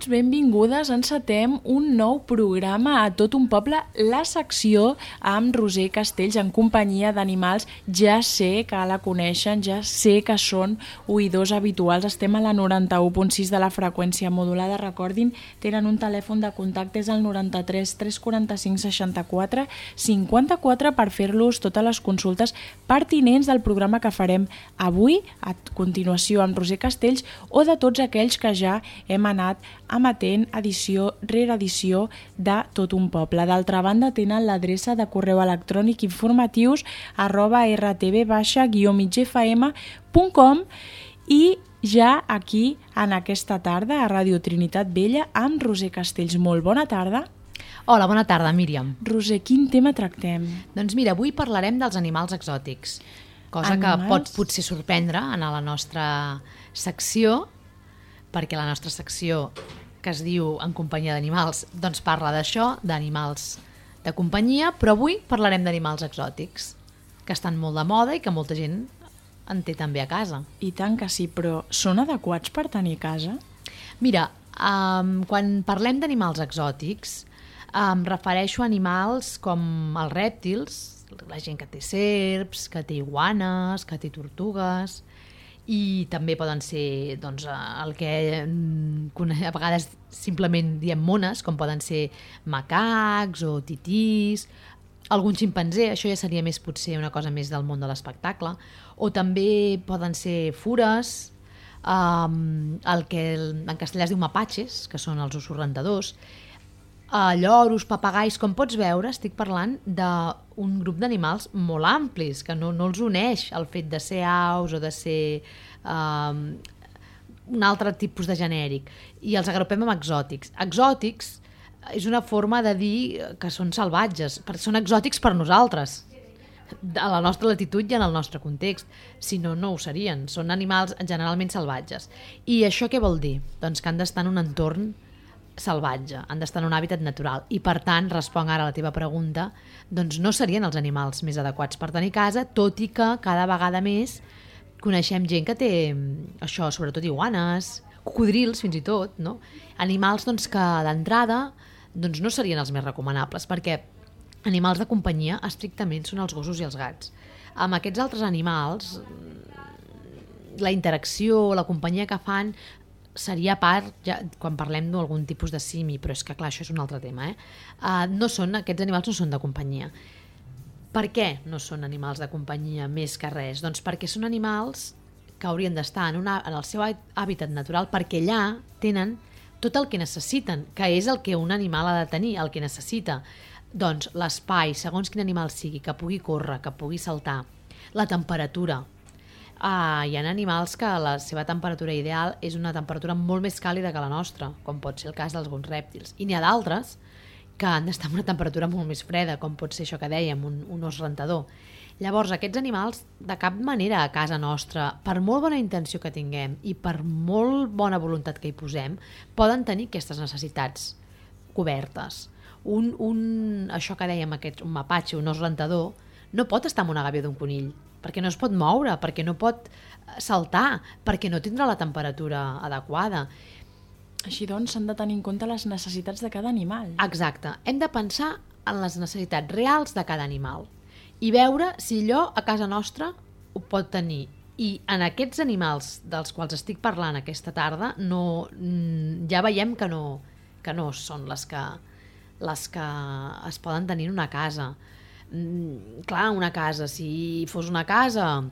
Benvinguts, benvingudes, encetem un nou programa a tot un poble, la secció amb Roser Castells en companyia d'animals. Ja sé que la coneixen, ja sé que són oïdors habituals. Estem a la 91.6 de la freqüència modulada. Recordin, tenen un telèfon de contactes al 93 345 64 54 per fer-los totes les consultes pertinents del programa que farem avui, a continuació amb Roser Castells, o de tots aquells que ja hem anat emetent edició rere edició de tot un poble. D'altra banda, tenen l'adreça de correu electrònic informatius arroba rtb-migfm.com i ja aquí, en aquesta tarda, a Radio Trinitat Vella, amb Roser Castells. Molt bona tarda. Hola, bona tarda, Míriam. Roser, quin tema tractem? Doncs mira, avui parlarem dels animals exòtics, cosa Animals? que pot potser sorprendre en la nostra secció, perquè la nostra secció, que es diu En companyia d'animals, doncs parla d'això, d'animals de companyia, però avui parlarem d'animals exòtics, que estan molt de moda i que molta gent en té també a casa. I tant que sí, però són adequats per tenir a casa? Mira, um, quan parlem d'animals exòtics, em refereixo a animals com els rèptils, la gent que té serps, que té iguanes, que té tortugues, i també poden ser doncs, el que mm, a vegades simplement diem mones, com poden ser macacs o titís, algun ximpanzé, això ja seria més potser una cosa més del món de l'espectacle, o també poden ser fures, um, el que en castellà es diu mapatges, que són els ossos rentadors, uh, lloros, papagais, com pots veure, estic parlant d'un grup d'animals molt amplis, que no, no els uneix el fet de ser aus o de ser um, un altre tipus de genèric. I els agrupem amb exòtics. Exòtics és una forma de dir que són salvatges, perquè són exòtics per nosaltres, a la nostra latitud i en el nostre context. Si no, no ho serien. Són animals generalment salvatges. I això què vol dir? Doncs que han d'estar en un entorn salvatge, han d'estar en un hàbitat natural i per tant, responc ara a la teva pregunta, doncs no serien els animals més adequats per tenir casa, tot i que cada vegada més coneixem gent que té això, sobretot iguanes, cocodrils fins i tot, no? Animals doncs, que d'entrada doncs, no serien els més recomanables perquè animals de companyia estrictament són els gossos i els gats. Amb aquests altres animals la interacció, la companyia que fan seria part ja, quan parlem d'algun tipus de simi, però és que clar, això és un altre tema. Eh? Uh, no són, aquests animals no són de companyia. Per què no són animals de companyia més que res? Doncs perquè són animals que haurien d'estar en, una, en el seu hàbitat natural perquè allà tenen tot el que necessiten, que és el que un animal ha de tenir, el que necessita. Doncs l'espai, segons quin animal sigui, que pugui córrer, que pugui saltar, la temperatura, Uh, hi ha animals que la seva temperatura ideal és una temperatura molt més càlida que la nostra, com pot ser el cas d'alguns rèptils. I n'hi ha d'altres que han d'estar en una temperatura molt més freda, com pot ser això que dèiem, un, un os rentador. Llavors, aquests animals, de cap manera a casa nostra, per molt bona intenció que tinguem i per molt bona voluntat que hi posem, poden tenir aquestes necessitats cobertes. Un, un, això que dèiem, aquest, un mapatge, un os rentador, no pot estar en una gàbia d'un conill, perquè no es pot moure, perquè no pot eh, saltar, perquè no tindrà la temperatura adequada. Així doncs, s'han de tenir en compte les necessitats de cada animal. Exacte. Hem de pensar en les necessitats reals de cada animal i veure si allò a casa nostra ho pot tenir. I en aquests animals dels quals estic parlant aquesta tarda no, mm, ja veiem que no, que no són les que, les que es poden tenir en una casa. Mm, clar, una casa, si fos una casa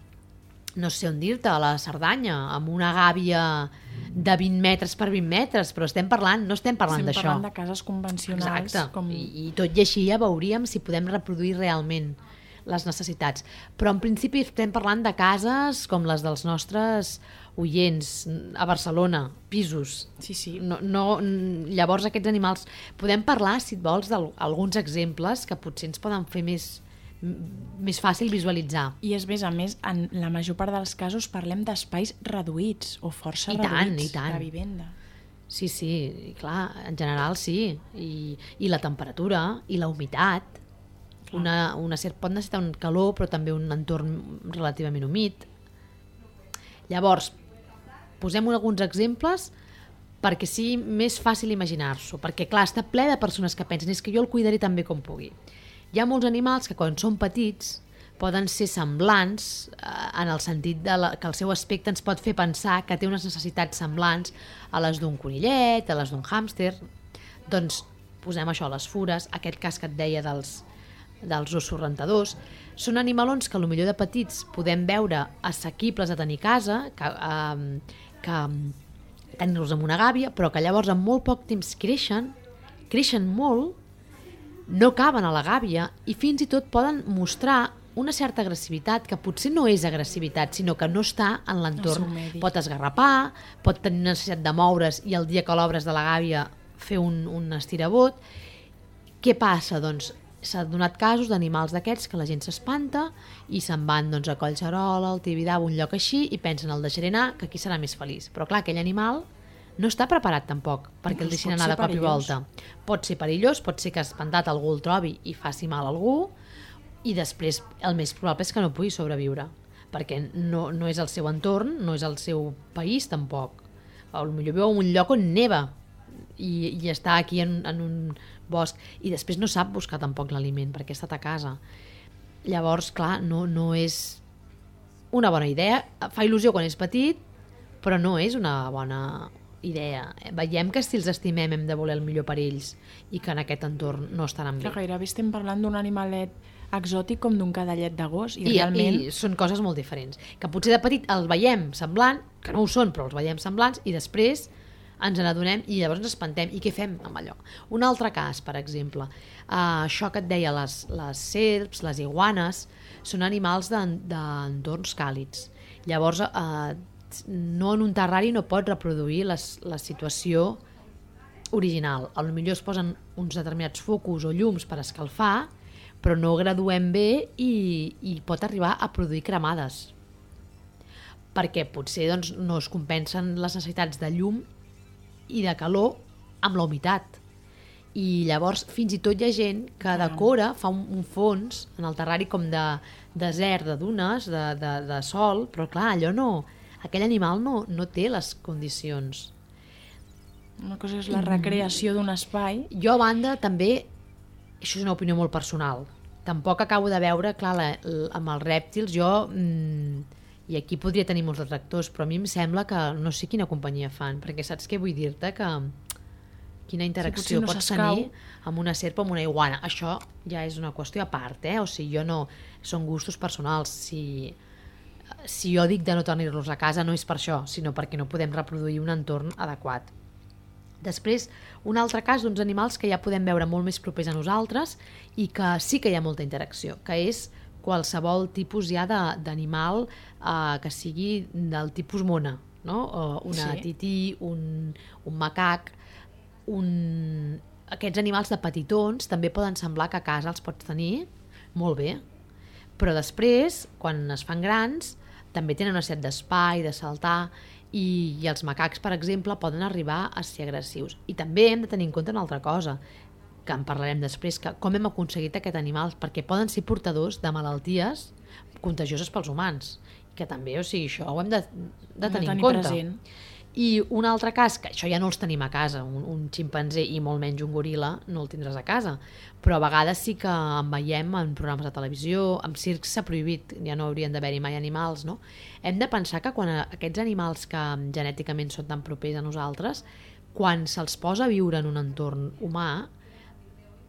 no sé on dir-te, a la Cerdanya, amb una gàbia de 20 metres per 20 metres, però estem parlant, no estem parlant Estem d'això. parlant de cases convencionals. Exacte, Com... I, i tot i així ja veuríem si podem reproduir realment les necessitats. Però en principi estem parlant de cases com les dels nostres oients a Barcelona, pisos. Sí, sí. No, no, llavors aquests animals... Podem parlar, si et vols, d'alguns exemples que potser ens poden fer més, més fàcil visualitzar. I és més, a més, en la major part dels casos parlem d'espais reduïts o força I tant, reduïts i tant. de vivenda. Sí, sí, clar, en general sí. I, i la temperatura, i la humitat. Una, una serp pot necessitar un calor, però també un entorn relativament humit. Llavors, posem alguns exemples perquè sigui més fàcil imaginar-s'ho, perquè clar, està ple de persones que pensen és que jo el cuidaré també com pugui. Hi ha molts animals que quan són petits poden ser semblants eh, en el sentit de la, que el seu aspecte ens pot fer pensar que té unes necessitats semblants a les d'un conillet, a les d'un hàmster. Doncs posem això, les fures, aquest cas que et deia dels, dels ossos rentadors, són animalons que millor de petits podem veure assequibles a tenir a casa, que, eh, que tenir-los en una gàbia, però que llavors en molt poc temps creixen, creixen molt, no caben a la gàbia i fins i tot poden mostrar una certa agressivitat que potser no és agressivitat, sinó que no està en l'entorn. Pot esgarrapar, pot tenir necessitat de moure's i el dia que l'obres de la gàbia fer un, un estirabot. Què passa? Doncs s'ha donat casos d'animals d'aquests que la gent s'espanta i se'n van doncs, a Collserola, al Tibidabo, un lloc així, i pensen el deixaré anar, que aquí serà més feliç. Però clar, aquell animal no està preparat tampoc perquè el Inclús deixin anar de cop i volta. Pot ser perillós, pot ser que espantat algú el trobi i faci mal a algú, i després el més probable és que no pugui sobreviure perquè no, no és el seu entorn, no és el seu país tampoc. Potser viu en un lloc on neva i, i està aquí en, en un bosc i després no sap buscar tampoc l'aliment perquè ha estat a casa. Llavors, clar, no, no és una bona idea. Fa il·lusió quan és petit, però no és una bona idea. Veiem que si els estimem hem de voler el millor per ells i que en aquest entorn no estaran bé. Que gairebé estem parlant d'un animalet exòtic com d'un cadallet de gos i, I, realment I són coses molt diferents. Que potser de petit els veiem semblant, que no ho són, però els veiem semblants, i després ens n'adonem i llavors ens espantem. I què fem amb allò? Un altre cas, per exemple, uh, això que et deia, les, les serps, les iguanes, són animals d'en- d'entorns càlids. Llavors, uh, no en un terrari no pot reproduir les, la situació original. A lo millor es posen uns determinats focus o llums per escalfar, però no graduem bé i, i pot arribar a produir cremades perquè potser doncs, no es compensen les necessitats de llum i de calor amb la humitat. I llavors fins i tot hi ha gent que decora, fa un, un fons en el terrari com de desert, de dunes, de, de, de sol, però clar, allò no... Aquell animal no, no té les condicions. una cosa és la recreació d'un espai Jo, a banda, també, això és una opinió molt personal, tampoc acabo de veure, clar, la, l- amb els rèptils, jo, mm, i aquí podria tenir molts detractors, però a mi em sembla que no sé quina companyia fan, perquè saps què vull dir-te? Que quina interacció potser no pots tenir amb una serp o amb una iguana. Això ja és una qüestió a part, eh? O sigui, jo no... Són gustos personals. Si, si jo dic de no tenir-los a casa no és per això, sinó perquè no podem reproduir un entorn adequat. Després, un altre cas d'uns animals que ja podem veure molt més propers a nosaltres i que sí que hi ha molta interacció, que és qualsevol tipus ja d'animal eh, que sigui del tipus mona, no? O una Sí. tití, un, un macac, un... aquests animals de petitons també poden semblar que a casa els pots tenir molt bé, però després, quan es fan grans, també tenen una set d'espai, de saltar, i, i els macacs, per exemple, poden arribar a ser agressius. I també hem de tenir en compte una altra cosa, que en parlarem després, que com hem aconseguit aquest animal, perquè poden ser portadors de malalties contagioses pels humans, que també, o sigui, això ho hem de, de de tenir, en tenir compte. present. I un altre cas, que això ja no els tenim a casa, un, un ximpanzé i molt menys un goril·la no el tindràs a casa, però a vegades sí que en veiem en programes de televisió, amb circs s'ha prohibit, ja no haurien d'haver-hi mai animals, no? Hem de pensar que quan aquests animals que genèticament són tan propers a nosaltres, quan se'ls posa a viure en un entorn humà,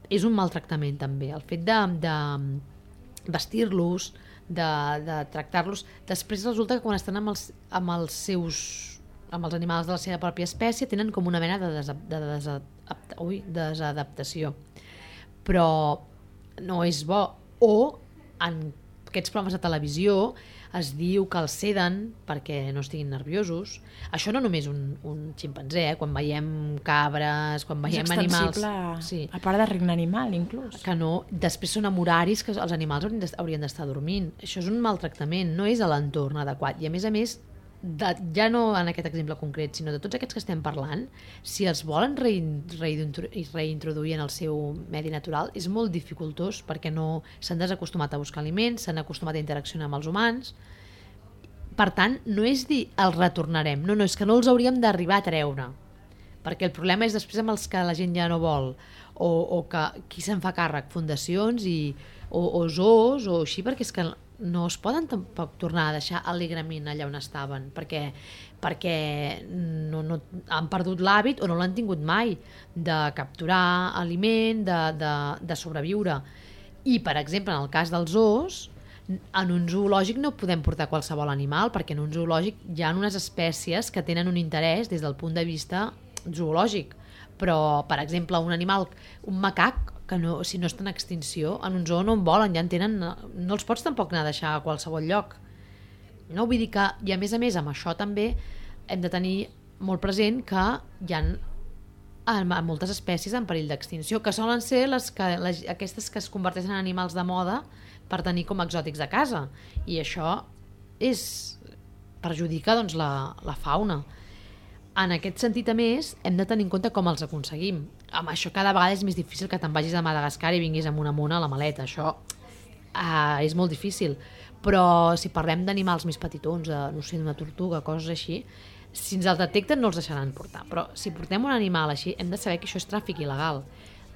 és un maltractament també. El fet de, de vestir-los, de, de tractar-los... Després resulta que quan estan amb els, amb els seus amb els animals de la seva pròpia espècie tenen com una mena de, desa, de, desa, ui, desadaptació però no és bo o en aquests programes de televisió es diu que els ceden perquè no estiguin nerviosos això no només un, un ximpanzé eh? quan veiem cabres quan és veiem animals extensible a, sí. a part de regne animal inclús que no, després són horaris que els animals haurien d'estar dormint. Això és un maltractament, no és a l'entorn adequat. I a més a més, de, ja no en aquest exemple concret, sinó de tots aquests que estem parlant, si els volen rein- reintro- reintroduir en el seu medi natural, és molt dificultós perquè no s'han desacostumat a buscar aliments, s'han acostumat a interaccionar amb els humans. Per tant, no és dir els retornarem, no, no, és que no els hauríem d'arribar a treure. Perquè el problema és després amb els que la gent ja no vol, o, o que qui se'n fa càrrec, fundacions i, o, o zoos o així, perquè és que no es poden tampoc tornar a deixar alegrement allà on estaven, perquè, perquè no, no, han perdut l'hàbit o no l'han tingut mai de capturar aliment, de, de, de sobreviure. I, per exemple, en el cas dels zoos, en un zoològic no podem portar qualsevol animal perquè en un zoològic hi ha unes espècies que tenen un interès des del punt de vista zoològic però per exemple un animal, un macac que no, si no està en extinció en un zoo no en volen, ja en tenen no els pots tampoc anar a deixar a qualsevol lloc no? vull dir que i a més a més amb això també hem de tenir molt present que hi ha a moltes espècies en perill d'extinció, que solen ser les que, les, aquestes que es converteixen en animals de moda per tenir com a exòtics de casa. I això és perjudica doncs, la, la fauna. En aquest sentit, a més, hem de tenir en compte com els aconseguim. Amb això cada vegada és més difícil que te'n vagis a Madagascar i vinguis amb una mona a la maleta. Això uh, és molt difícil. Però si parlem d'animals més petitons, de, no sé, d'una tortuga, coses així, si ens el detecten no els deixaran portar. Però si portem un animal així, hem de saber que això és tràfic il·legal.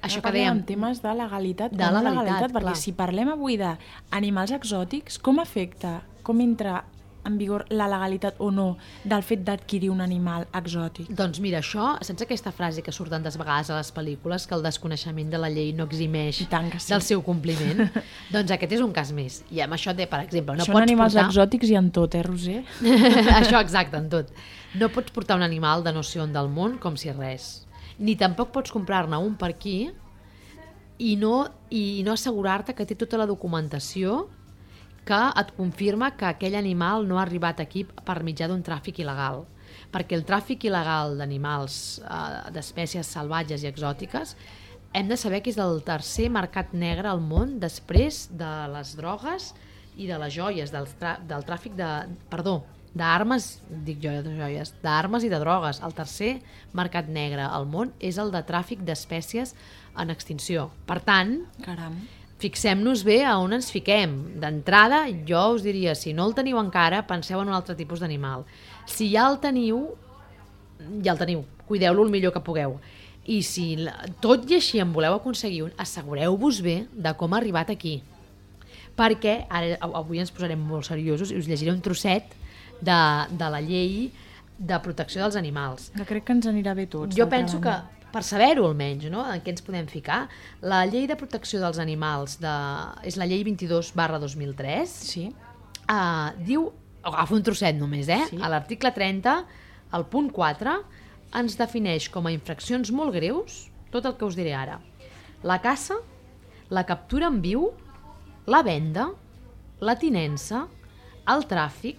Això que dèiem... en temes de legalitat, De de la legalitat, legalitat, perquè clar. si parlem avui d'animals exòtics, com afecta, com entra en vigor la legalitat o no del fet d'adquirir un animal exòtic? Doncs mira, això, sense aquesta frase que surt tantes vegades a les pel·lícules, que el desconeixement de la llei no eximeix tant sí. del seu compliment, <laughs> doncs aquest és un cas més. I amb això té, per exemple, no Són pots animals portar... exòtics i en tot, eh, Roser? <laughs> això exacte, en tot. No pots portar un animal de no sé on del món com si res. Ni tampoc pots comprar-ne un per aquí i no, i no assegurar-te que té tota la documentació que et confirma que aquell animal no ha arribat aquí per mitjà d'un tràfic il·legal. Perquè el tràfic il·legal d'animals, eh, d'espècies salvatges i exòtiques, hem de saber que és el tercer mercat negre al món després de les drogues i de les joies, del, del tràfic de... Perdó, d'armes, dic jo de joies, d'armes i de drogues. El tercer mercat negre al món és el de tràfic d'espècies en extinció. Per tant, Caram. Fixem-nos bé a on ens fiquem. D'entrada, jo us diria, si no el teniu encara, penseu en un altre tipus d'animal. Si ja el teniu, ja el teniu. Cuideu-lo el millor que pugueu. I si tot i així en voleu aconseguir un, assegureu-vos bé de com ha arribat aquí. Perquè ara, av- avui ens posarem molt seriosos i us llegiré un trosset de, de la llei de protecció dels animals. Que crec que ens anirà bé tots. Jo penso que. Per saber-ho almenys, no? en què ens podem ficar, la llei de protecció dels animals de, és la llei 22 barra 2003. Sí. Uh, diu, agafa un trosset només, eh? Sí. A l'article 30, el punt 4, ens defineix com a infraccions molt greus tot el que us diré ara. La caça, la captura en viu, la venda, la tinença, el tràfic,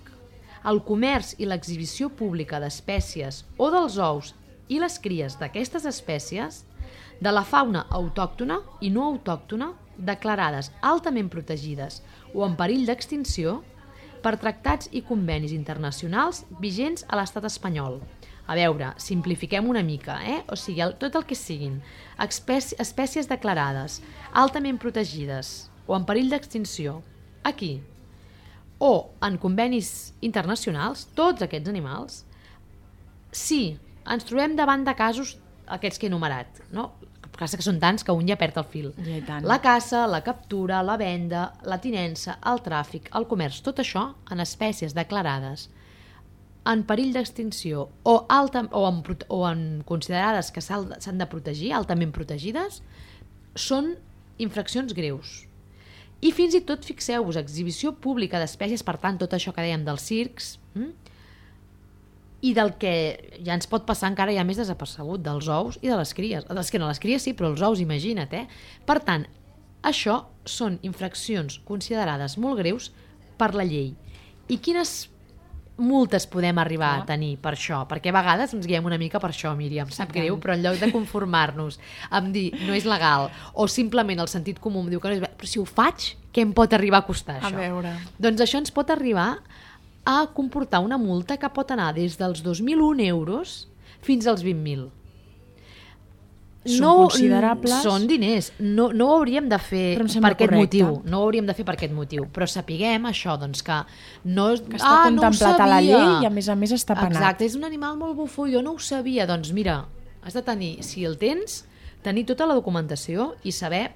el comerç i l'exhibició pública d'espècies o dels ous i les cries d'aquestes espècies, de la fauna autòctona i no autòctona declarades altament protegides o en perill d'extinció per tractats i convenis internacionals vigents a l'estat espanyol. A veure, simplifiquem una mica, eh? O sigui, el, tot el que siguin espècies, espècies declarades altament protegides o en perill d'extinció aquí o en convenis internacionals, tots aquests animals, si ens trobem davant de casos aquests que he enumerat, no? Passa que són tants que un ja perd el fil. I tant. La caça, la captura, la venda, la tinença, el tràfic, el comerç, tot això en espècies declarades en perill d'extinció o, alta, o, en, o en considerades que s'han s'han de protegir, altament protegides, són infraccions greus. I fins i tot, fixeu-vos, exhibició pública d'espècies, per tant, tot això que dèiem dels circs, hm? I del que ja ens pot passar encara ja més desapercebut, dels ous i de les cries. Dels que no les cries sí, però els ous, imagina't, eh? Per tant, això són infraccions considerades molt greus per la llei. I quines multes podem arribar a tenir per això? Perquè a vegades ens guiem una mica per això, Míriam, sap tant. greu, però en lloc de conformar-nos amb dir no és legal o simplement el sentit comú em diu que no és... Però si ho faig, què em pot arribar a costar A això? veure. Doncs això ens pot arribar a comportar una multa que pot anar des dels 2.001 euros fins als 20.000. Són considerables. Són diners. No, no ho hauríem de fer per aquest correcte. motiu. No ho hauríem de fer per aquest motiu. Però sapiguem això, doncs, que no... Que està ah, no contemplat a la llei i a més a més està penat. Exacte, és un animal molt bufó, jo no ho sabia. Doncs mira, has de tenir, si el tens, tenir tota la documentació i saber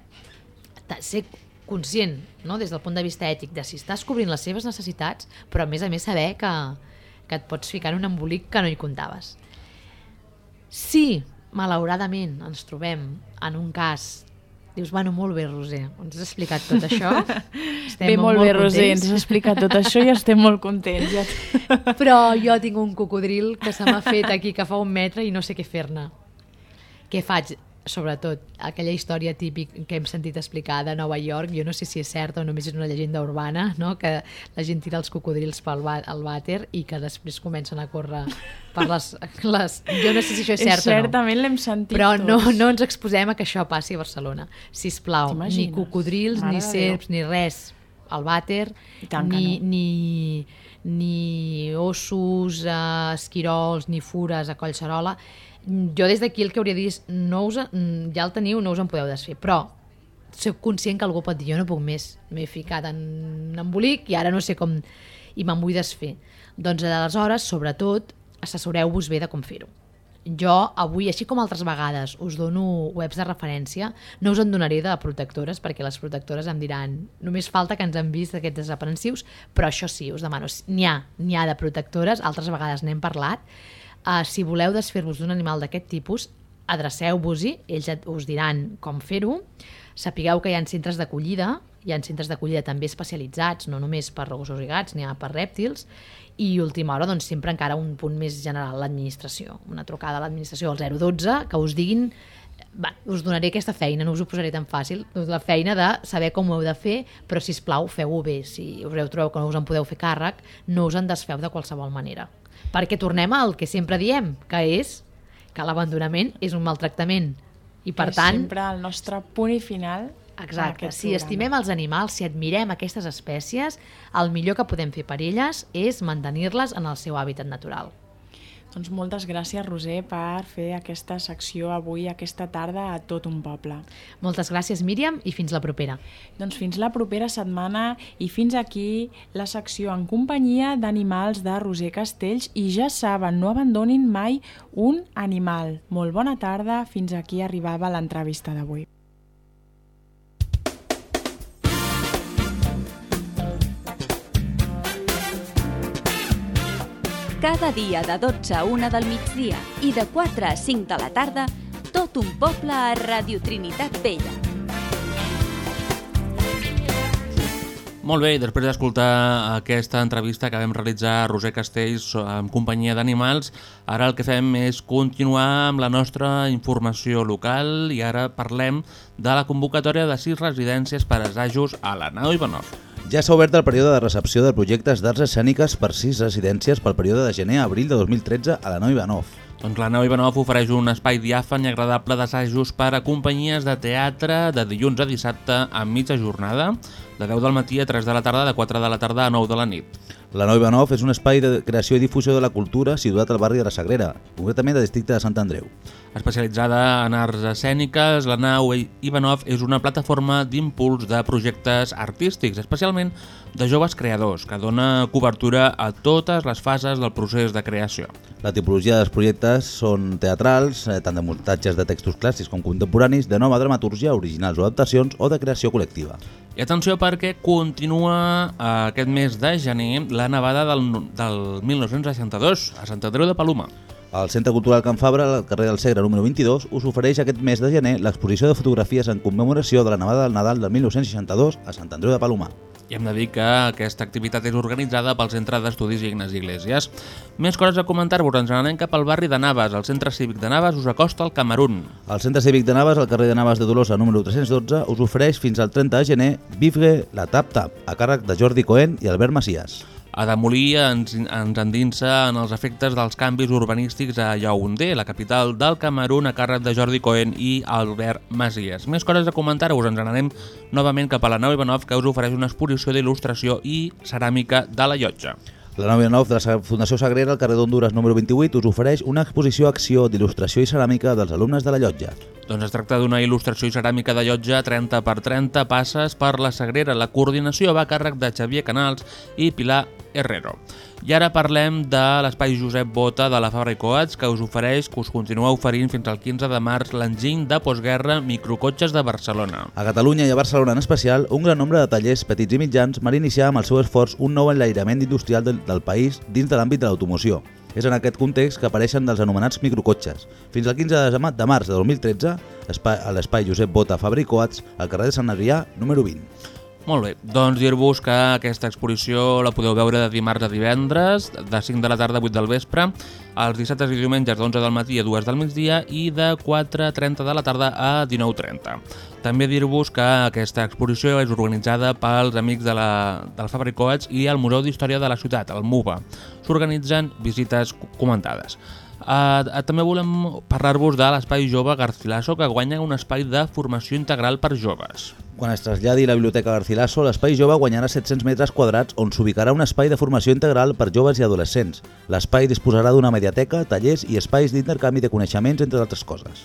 ser conscient, no? des del punt de vista ètic, de si estàs cobrint les seves necessitats, però a més a més saber que, que et pots ficar en un embolic que no hi comptaves. Si, malauradament, ens trobem en un cas Dius, bueno, molt bé, Roser, ens has explicat tot això. <laughs> Bé, molt, bé, Roser, ens contents. has explicat tot això i estem molt contents. Ja. <laughs> Però jo tinc un cocodril que se m'ha fet aquí, que fa un metre i no sé què fer-ne. Què faig? Sobretot, aquella història típic que hem sentit explicar de Nova York, jo no sé si és certa o només és una llegenda urbana, no? que la gent tira els cocodrils pel al vàter i que després comencen a córrer per les... les... Jo no sé si això és cert o no. Certament l'hem sentit Però no, tots. no ens exposem a que això passi a Barcelona. Si plau, ni cocodrils, Mare ni serps, ni res al vàter, tant ni, no. ni, ni ossos, eh, esquirols, ni fures a Collserola. Jo des d'aquí el que hauria és no us, mm, ja el teniu, no us en podeu desfer, però soc conscient que algú pot dir jo no puc més, m'he ficat en un embolic i ara no sé com i me'n vull desfer. Doncs aleshores, sobretot, assessoreu-vos bé de com fer-ho. Jo avui, així com altres vegades, us dono webs de referència, no us en donaré de protectores, perquè les protectores em diran només falta que ens han vist aquests desaprensius, però això sí, us demano, n'hi ha, n'hi ha de protectores, altres vegades n'hem parlat, uh, si voleu desfer-vos d'un animal d'aquest tipus, adreceu-vos-hi, ells us diran com fer-ho, sapigueu que hi ha centres d'acollida, hi ha centres d'acollida també especialitzats, no només per gossos i gats, n'hi ha per rèptils, i última hora, doncs, sempre encara un punt més general, l'administració. Una trucada a l'administració al 012, que us diguin va, us donaré aquesta feina, no us ho posaré tan fàcil, la feina de saber com ho heu de fer, però si us plau, feu-ho bé. Si us heu trobeu que no us en podeu fer càrrec, no us en desfeu de qualsevol manera. Perquè tornem al que sempre diem, que és que l'abandonament és un maltractament. I per És tant, sempre el nostre punt i final Exacte, si programa. estimem els animals, si admirem aquestes espècies, el millor que podem fer per elles és mantenir-les en el seu hàbitat natural. Doncs moltes gràcies, Roser, per fer aquesta secció avui, aquesta tarda, a tot un poble. Moltes gràcies, Míriam, i fins la propera. Doncs fins la propera setmana i fins aquí la secció en companyia d'animals de Roser Castells i ja saben, no abandonin mai un animal. Molt bona tarda, fins aquí arribava l'entrevista d'avui. Cada dia de 12 a 1 del migdia i de 4 a 5 de la tarda, tot un poble a Radio Trinitat Vella. Molt bé, després d'escoltar aquesta entrevista que vam realitzar a Roser Castells en companyia d'animals, ara el que fem és continuar amb la nostra informació local i ara parlem de la convocatòria de sis residències per assajos a la nau Ivanov. Ja s'ha obert el període de recepció de projectes d'arts escèniques per sis residències pel període de gener a abril de 2013 a la Nau Ivanov. Doncs la nau Ivanov ofereix un espai diàfan i agradable d'assajos per a companyies de teatre de dilluns a dissabte a mitja jornada, de 10 del matí a 3 de la tarda, de 4 de la tarda a 9 de la nit. La Nau Ivanov és un espai de creació i difusió de la cultura situat al barri de la Sagrera, concretament al districte de Sant Andreu. Especialitzada en arts escèniques, la nau Ivanov és una plataforma d'impuls de projectes artístics, especialment de joves creadors, que dona cobertura a totes les fases del procés de creació. La tipologia dels projectes són teatrals, eh, tant de muntatges de textos clàssics com contemporanis, de nova dramatúrgia, originals o adaptacions o de creació col·lectiva. I atenció perquè continua eh, aquest mes de gener la nevada del, del 1962 a Sant Andreu de Paloma. El Centre Cultural Can Fabra, al carrer del Segre número 22, us ofereix aquest mes de gener l'exposició de fotografies en commemoració de la nevada del Nadal del 1962 a Sant Andreu de Palomar. I hem de dir que aquesta activitat és organitzada pel Centre d'Estudis Ignes Iglesias. Més coses a comentar-vos, ens n'anem cap al barri de Navas. El Centre Cívic de Navas us acosta al Camerún. El Centre Cívic de Navas, al carrer de Navas de Dolosa número 312, us ofereix fins al 30 de gener Vivre la Tap Tap, a càrrec de Jordi Cohen i Albert Macias. A Demolí ens, ens endinsa en els efectes dels canvis urbanístics a Yaoundé, la capital del Camerún, a càrrec de Jordi Cohen i Albert Masies. Més coses a comentar-vos, ens n'anem novament cap a la nau Ivanov, que us ofereix una exposició d'il·lustració i ceràmica de la llotja. La 99 de la Fundació Sagrera, al carrer d'Honduras número 28, us ofereix una exposició acció d'il·lustració i ceràmica dels alumnes de la llotja. Doncs es tracta d'una il·lustració i ceràmica de llotja 30 per 30 passes per la Sagrera. La coordinació va a càrrec de Xavier Canals i Pilar Herrero. I ara parlem de l'Espai Josep Bota de la Fabra i Coats, que us ofereix, que us continua oferint fins al 15 de març l'enginy de postguerra microcotxes de Barcelona. A Catalunya i a Barcelona en especial, un gran nombre de tallers petits i mitjans van iniciar amb el seu esforç un nou enlairament industrial del, del país dins de l'àmbit de l'automoció. És en aquest context que apareixen dels anomenats microcotxes. Fins al 15 de ma- de març de 2013, espai- a l'Espai Josep Bota Fabra i Coats, al carrer de Sant Adrià, número 20. Molt bé, doncs dir-vos que aquesta exposició la podeu veure de dimarts a divendres, de 5 de la tarda a 8 del vespre, els dissabtes i diumenges d'11 del matí a 2 del migdia i de 4.30 de la tarda a 19.30. També dir-vos que aquesta exposició és organitzada pels amics de la, del Fabri Coats i el Museu d'Història de la Ciutat, el MUBA. S'organitzen visites comentades. Uh, uh, també volem parlar-vos de l'Espai Jove Garcilaso, que guanya un espai de formació integral per joves. Quan es traslladi la Biblioteca Garcilaso, l'Espai Jove guanyarà 700 metres quadrats on s'ubicarà un espai de formació integral per joves i adolescents. L'espai disposarà d'una mediateca, tallers i espais d'intercanvi de coneixements, entre altres coses.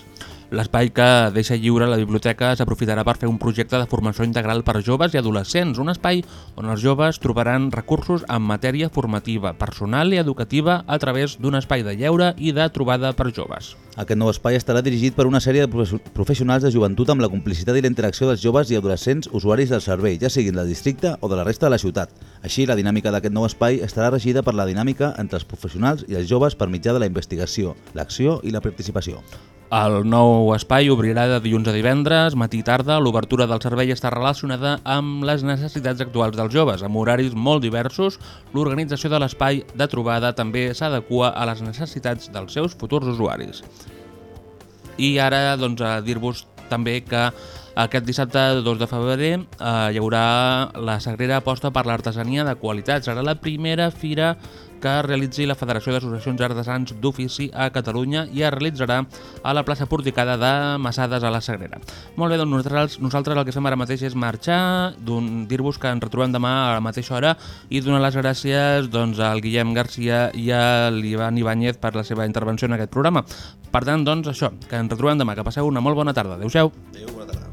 L'espai que deixa lliure la biblioteca s'aprofitarà per fer un projecte de formació integral per joves i adolescents, un espai on els joves trobaran recursos en matèria formativa, personal i educativa a través d'un espai de lleure i de trobada per joves. Aquest nou espai estarà dirigit per una sèrie de profes- professionals de joventut amb la complicitat i la interacció dels joves i adolescents usuaris del servei, ja siguin del districte o de la resta de la ciutat. Així, la dinàmica d'aquest nou espai estarà regida per la dinàmica entre els professionals i els joves per mitjà de la investigació, l'acció i la participació. El nou espai obrirà de dilluns a divendres, matí i tarda. L'obertura del servei està relacionada amb les necessitats actuals dels joves, amb horaris molt diversos. L'organització de l'espai de trobada també s'adequa a les necessitats dels seus futurs usuaris. I ara doncs, a dir-vos també que aquest dissabte 2 de febrer eh, hi haurà la Sagrera aposta per l'artesania de qualitat. Serà la primera fira que realitzi la Federació d'Associacions Artesans d'Ofici a Catalunya i es realitzarà a la plaça Porticada de Massades a la Sagrera. Molt bé, doncs nosaltres, nosaltres el que fem ara mateix és marxar, dir-vos que ens retrobem demà a la mateixa hora i donar les gràcies doncs, al Guillem Garcia i a l'Ivan Ibáñez per la seva intervenció en aquest programa. Per tant, doncs, això, que ens retrobem demà, que passeu una molt bona tarda. Adéu-siau. Adéu.